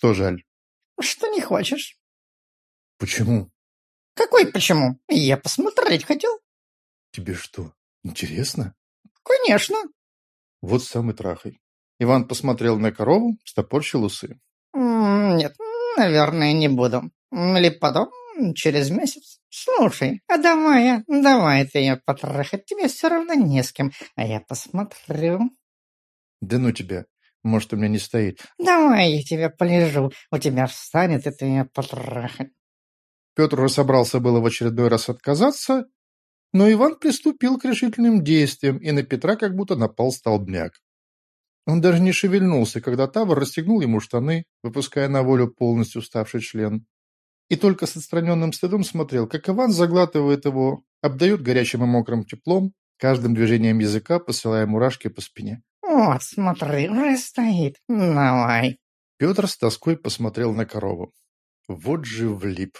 Что жаль? Что не хочешь. Почему? Какой почему? Я посмотреть хотел. Тебе что, интересно? Конечно. Вот сам и трахай. Иван посмотрел на корову, стопорщил усы. Нет, наверное, не буду. Или потом, через месяц. Слушай, а давай, давай ты ее потрахать. Тебе все равно не с кем, а я посмотрю. Да ну тебя. Может, у меня не стоит. Давай я тебя полежу. У тебя встанет, и ты ее потрахать. Петр собрался было в очередной раз отказаться, но Иван приступил к решительным действиям, и на Петра как будто напал столбняк. Он даже не шевельнулся, когда Тавр расстегнул ему штаны, выпуская на волю полностью уставший член. И только с отстраненным стыдом смотрел, как Иван заглатывает его, обдает горячим и мокрым теплом, каждым движением языка посылая мурашки по спине. «Вот, смотри, уже стоит. Давай». Петр с тоской посмотрел на корову. Вот же влип.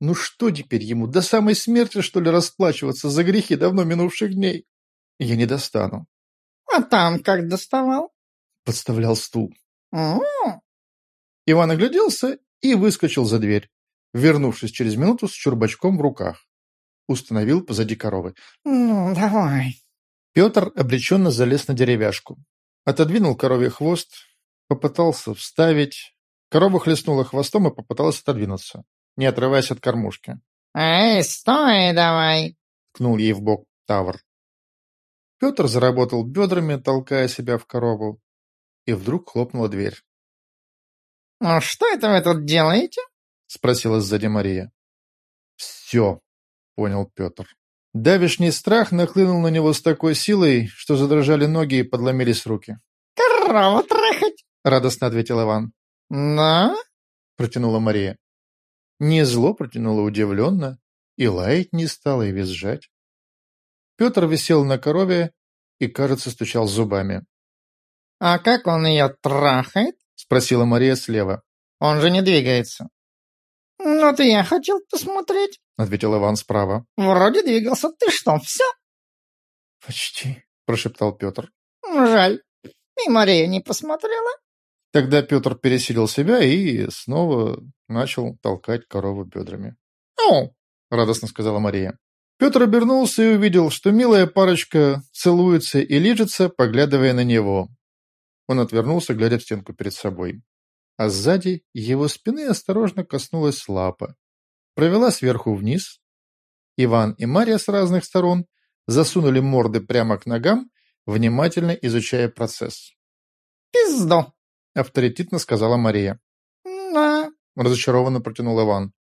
Ну что теперь ему, до самой смерти, что ли, расплачиваться за грехи давно минувших дней? Я не достану. А там как доставал? Подставлял стул. М Иван огляделся и выскочил за дверь, вернувшись через минуту с чурбачком в руках. Установил позади коровы. Ну, давай. Петр обреченно залез на деревяшку. Отодвинул корове хвост, попытался вставить. Корова хлестнула хвостом и попыталась отодвинуться, не отрываясь от кормушки. Эй, стой давай. Ткнул ей в бок Тавр. Петр заработал бедрами, толкая себя в корову, и вдруг хлопнула дверь. «Ну что это вы тут делаете?» — спросила сзади Мария. «Все», — понял Петр. Давишний страх нахлынул на него с такой силой, что задрожали ноги и подломились руки. «Корову трахать!» — радостно ответил Иван. «Да?» — протянула Мария. Не зло протянула удивленно, и лаять не стала, и визжать. Петр висел на корове и, кажется, стучал зубами. «А как он ее трахает?» — спросила Мария слева. «Он же не двигается». «Ну, ты я хотел посмотреть», — ответил Иван справа. «Вроде двигался. Ты что, все?» «Почти», — прошептал Петр. «Жаль. И Мария не посмотрела?» Тогда Петр пересилил себя и снова начал толкать корову бедрами. «О!» — радостно сказала Мария. Петр обернулся и увидел, что милая парочка целуется и лижется, поглядывая на него. Он отвернулся, глядя в стенку перед собой. А сзади его спины осторожно коснулась лапа. Провела сверху вниз. Иван и Мария с разных сторон засунули морды прямо к ногам, внимательно изучая процесс. «Пизду!» — авторитетно сказала Мария. «Да», — разочарованно протянул Иван.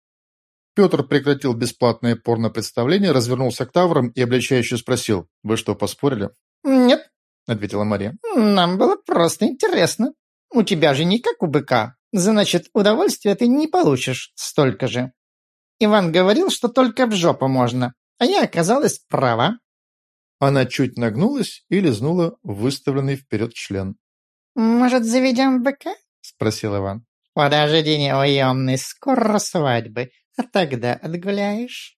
Петр прекратил бесплатное порно-представление, развернулся к Таврам и обличающе спросил, «Вы что, поспорили?» «Нет», — ответила Мария. «Нам было просто интересно. У тебя же не как у быка. Значит, удовольствия ты не получишь столько же. Иван говорил, что только в жопу можно, а я оказалась права». Она чуть нагнулась и лизнула выставленный вперед член. «Может, заведем быка?» — спросил Иван. «Подожди, неуемный, скоро свадьбы. А тогда отгуляешь?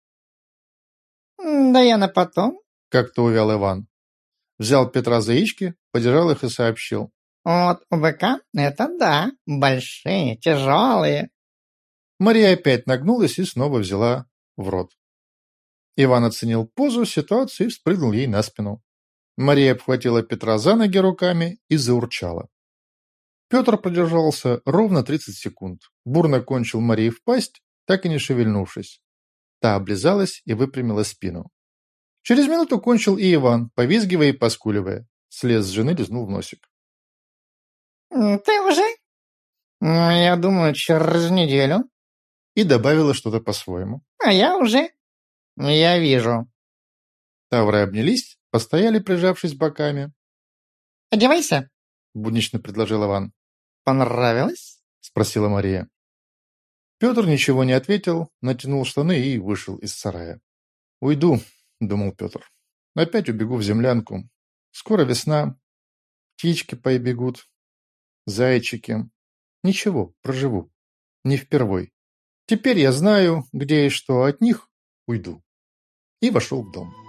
Да я на потом. Как-то увял Иван. Взял Петра за яички, подержал их и сообщил. Вот у быка это да, большие, тяжелые. Мария опять нагнулась и снова взяла в рот. Иван оценил позу, ситуацию и спрыгнул ей на спину. Мария обхватила Петра за ноги руками и заурчала. Петр продержался ровно 30 секунд. Бурно кончил Марии в пасть так и не шевельнувшись. Та облизалась и выпрямила спину. Через минуту кончил и Иван, повизгивая и поскуливая. Слез с жены лизнул в носик. «Ты уже?» «Я думаю, через неделю». И добавила что-то по-своему. «А я уже?» «Я вижу». Тавры обнялись, постояли, прижавшись боками. «Одевайся», — буднично предложил Иван. «Понравилось?» — спросила Мария. Петр ничего не ответил, натянул штаны и вышел из сарая. «Уйду», — думал Петр. «Опять убегу в землянку. Скоро весна. Птички побегут. Зайчики. Ничего, проживу. Не впервой. Теперь я знаю, где и что от них уйду». И вошел в дом.